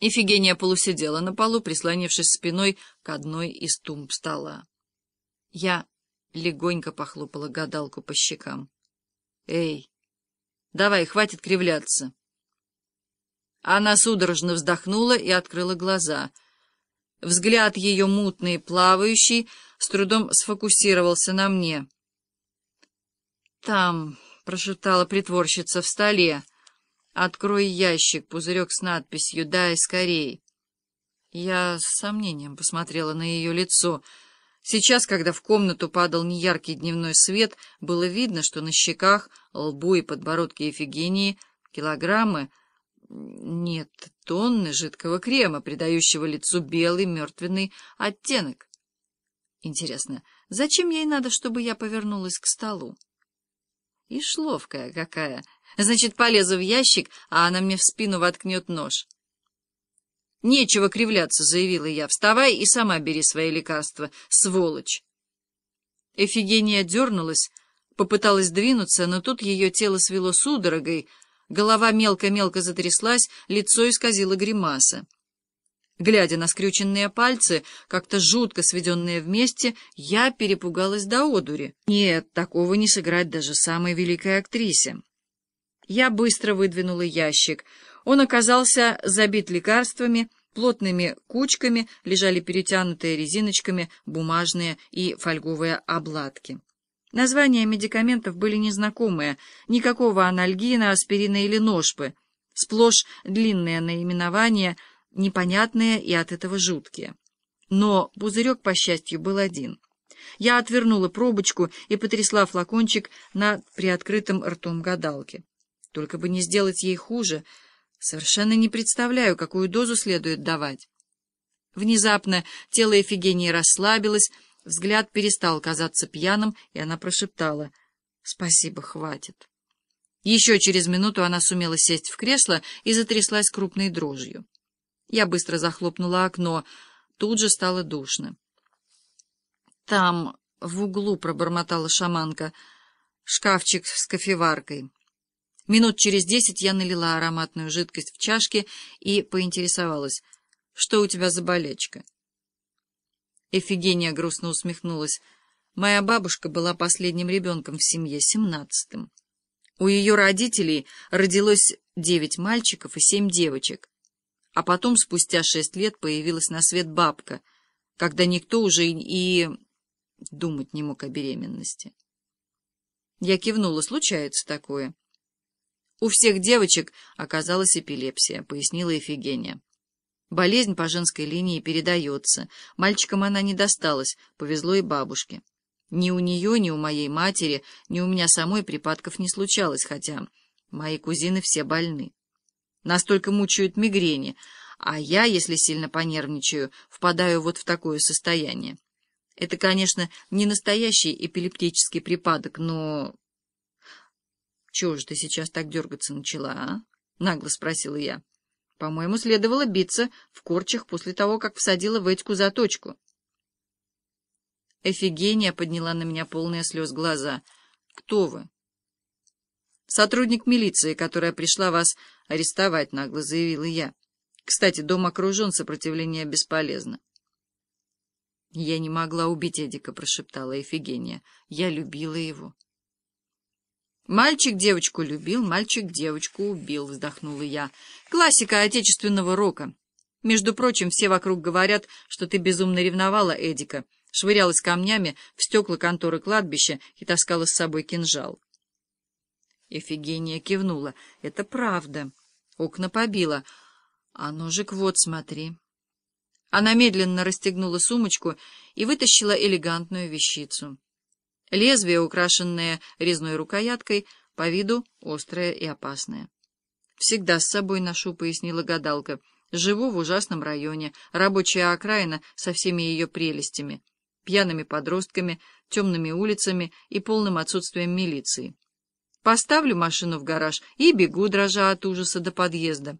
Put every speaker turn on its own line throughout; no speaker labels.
Ифигения полусидела на полу, прислонившись спиной к одной из тумб стола. Я легонько похлопала гадалку по щекам. «Эй, давай, хватит кривляться!» Она судорожно вздохнула и открыла глаза. Взгляд ее мутный, плавающий, с трудом сфокусировался на мне. «Там», — прошептала притворщица в столе, — «Открой ящик, пузырек с надписью «Дай скорей». Я с сомнением посмотрела на ее лицо. Сейчас, когда в комнату падал неяркий дневной свет, было видно, что на щеках, лбу и подбородке Ефигении килограммы, нет, тонны жидкого крема, придающего лицу белый мертвенный оттенок. Интересно, зачем ей надо, чтобы я повернулась к столу? И шловкая какая! Значит, полезу в ящик, а она мне в спину воткнет нож. «Нечего кривляться», — заявила я. «Вставай и сама бери свои лекарства, сволочь». Эфигения дернулась, попыталась двинуться, но тут ее тело свело судорогой, голова мелко-мелко затряслась, лицо исказило гримаса. Глядя на скрюченные пальцы, как-то жутко сведенные вместе, я перепугалась до одури. Нет, такого не сыграть даже самой великой актрисе. Я быстро выдвинула ящик. Он оказался забит лекарствами, плотными кучками лежали перетянутые резиночками бумажные и фольговые обладки. Названия медикаментов были незнакомые, никакого анальгина, аспирина или ножпы. Сплошь длинные наименования, непонятные и от этого жуткие. Но пузырек, по счастью, был один. Я отвернула пробочку и потрясла флакончик над приоткрытым ртом гадалки. Только бы не сделать ей хуже. Совершенно не представляю, какую дозу следует давать. Внезапно тело Эфигении расслабилось, взгляд перестал казаться пьяным, и она прошептала «Спасибо, хватит». Еще через минуту она сумела сесть в кресло и затряслась крупной дрожью. Я быстро захлопнула окно. Тут же стало душно. «Там, в углу», — пробормотала шаманка, — «шкафчик с кофеваркой». Минут через десять я налила ароматную жидкость в чашке и поинтересовалась, что у тебя за болечка. Эфигения грустно усмехнулась. Моя бабушка была последним ребенком в семье, семнадцатым. У ее родителей родилось девять мальчиков и семь девочек. А потом, спустя шесть лет, появилась на свет бабка, когда никто уже и думать не мог о беременности. Я кивнула, случается такое. У всех девочек оказалась эпилепсия, пояснила Ефигения. Болезнь по женской линии передается. Мальчикам она не досталась, повезло и бабушке. Ни у нее, ни у моей матери, ни у меня самой припадков не случалось, хотя мои кузины все больны. Настолько мучают мигрени, а я, если сильно понервничаю, впадаю вот в такое состояние. Это, конечно, не настоящий эпилептический припадок, но чего же ты сейчас так дергаться начала, а? — нагло спросила я. — По-моему, следовало биться в корчах после того, как всадила в Этьку заточку. Эфигения подняла на меня полные слез глаза. — Кто вы? — Сотрудник милиции, которая пришла вас арестовать, — нагло заявила я. Кстати, дом окружен, сопротивление бесполезно. — Я не могла убить Эдика, — прошептала Эфигения. Я любила его. «Мальчик девочку любил, мальчик девочку убил», — вздохнула я. «Классика отечественного рока. Между прочим, все вокруг говорят, что ты безумно ревновала Эдика, швырялась камнями в стекла конторы кладбища и таскала с собой кинжал». Эфигения кивнула. «Это правда. Окна побила. А ножик вот, смотри». Она медленно расстегнула сумочку и вытащила элегантную вещицу. Лезвие, украшенное резной рукояткой, по виду острое и опасное. «Всегда с собой ношу», — пояснила гадалка. «Живу в ужасном районе, рабочая окраина со всеми ее прелестями, пьяными подростками, темными улицами и полным отсутствием милиции. Поставлю машину в гараж и бегу, дрожа от ужаса до подъезда.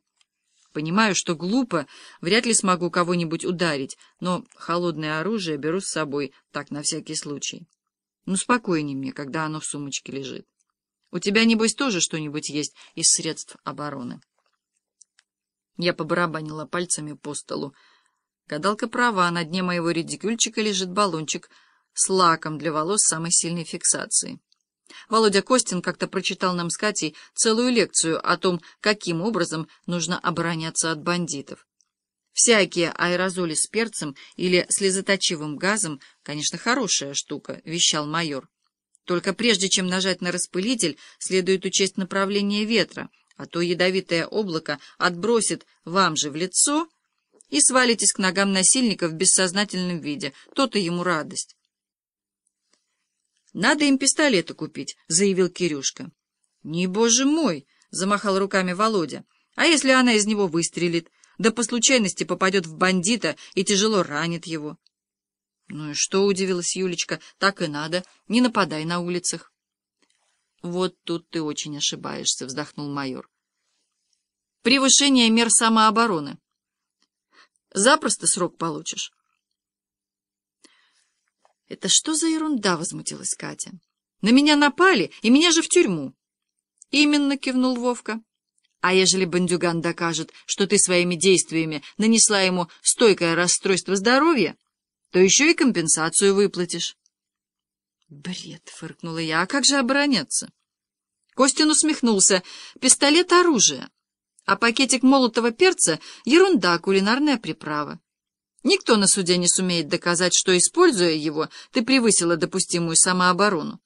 Понимаю, что глупо, вряд ли смогу кого-нибудь ударить, но холодное оружие беру с собой, так на всякий случай». Ну, спокойней мне, когда оно в сумочке лежит. У тебя, небось, тоже что-нибудь есть из средств обороны? Я побарабанила пальцами по столу. Гадалка права, на дне моего редикюльчика лежит баллончик с лаком для волос самой сильной фиксации. Володя Костин как-то прочитал нам с Катей целую лекцию о том, каким образом нужно обороняться от бандитов. Всякие аэрозоли с перцем или слезоточивым газом, конечно, хорошая штука, вещал майор. Только прежде чем нажать на распылитель, следует учесть направление ветра, а то ядовитое облако отбросит вам же в лицо и свалитесь к ногам насильника в бессознательном виде. То-то ему радость. «Надо им пистолеты купить», — заявил Кирюшка. «Не, боже мой!» — замахал руками Володя. «А если она из него выстрелит, да по случайности попадет в бандита и тяжело ранит его?» «Ну и что?» — удивилась Юлечка. «Так и надо. Не нападай на улицах». «Вот тут ты очень ошибаешься», — вздохнул майор. «Превышение мер самообороны. Запросто срок получишь». «Это что за ерунда?» — возмутилась Катя. «На меня напали, и меня же в тюрьму». «Именно», — кивнул Вовка. «А ежели бандюган докажет, что ты своими действиями нанесла ему стойкое расстройство здоровья, то еще и компенсацию выплатишь». «Бред!» — фыркнула я. «А как же обороняться?» Костин усмехнулся. «Пистолет — оружие, а пакетик молотого перца — ерунда, кулинарная приправа. Никто на суде не сумеет доказать, что, используя его, ты превысила допустимую самооборону.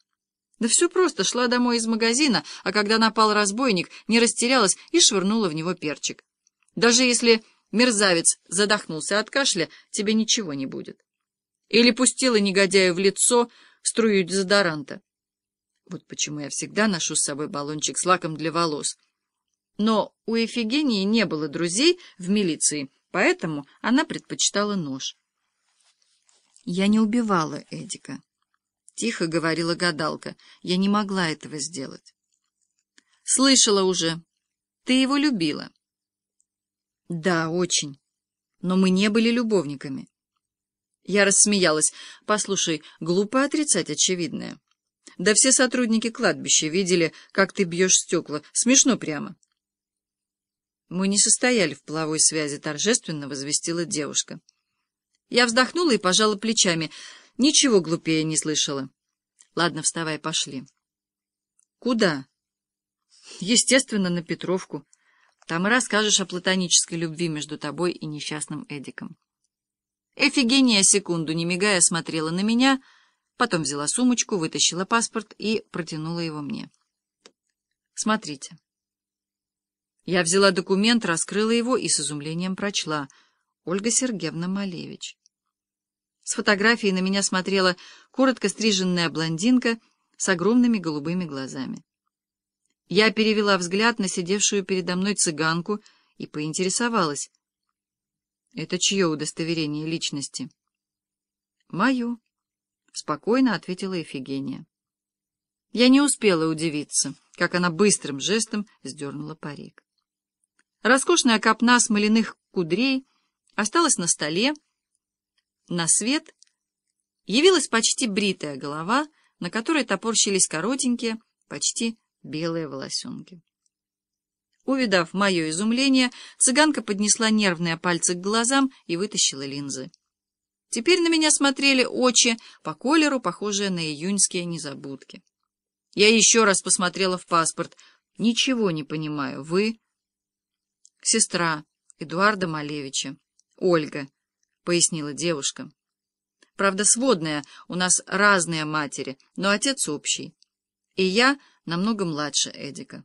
Да все просто, шла домой из магазина, а когда напал разбойник, не растерялась и швырнула в него перчик. Даже если мерзавец задохнулся от кашля, тебе ничего не будет. Или пустила негодяю в лицо струю дезодоранта. Вот почему я всегда ношу с собой баллончик с лаком для волос. Но у Эфигении не было друзей в милиции, поэтому она предпочитала нож. «Я не убивала Эдика», — тихо говорила гадалка. «Я не могла этого сделать». «Слышала уже. Ты его любила». «Да, очень. Но мы не были любовниками». Я рассмеялась. «Послушай, глупо отрицать очевидное. Да все сотрудники кладбища видели, как ты бьешь стекла. Смешно прямо». Мы не состояли в половой связи, торжественно возвестила девушка. Я вздохнула и пожала плечами. Ничего глупее не слышала. Ладно, вставай, пошли. Куда? Естественно, на Петровку. Там и расскажешь о платонической любви между тобой и несчастным Эдиком. Эфигения секунду, не мигая, смотрела на меня, потом взяла сумочку, вытащила паспорт и протянула его мне. Смотрите. Я взяла документ, раскрыла его и с изумлением прочла. Ольга Сергеевна Малевич. С фотографии на меня смотрела коротко стриженная блондинка с огромными голубыми глазами. Я перевела взгляд на сидевшую передо мной цыганку и поинтересовалась. «Это чье удостоверение личности?» «Мое», — спокойно ответила Эфигения. Я не успела удивиться, как она быстрым жестом сдернула парик. Роскошная копна смоляных кудрей осталась на столе. На свет явилась почти бритая голова, на которой топорщились коротенькие, почти белые волосенки. Увидав мое изумление, цыганка поднесла нервные пальцы к глазам и вытащила линзы. Теперь на меня смотрели очи, по колеру похожие на июньские незабудки. Я еще раз посмотрела в паспорт. Ничего не понимаю. Вы сестра Эдуарда Малевича, Ольга, — пояснила девушка. Правда, сводная, у нас разные матери, но отец общий. И я намного младше Эдика.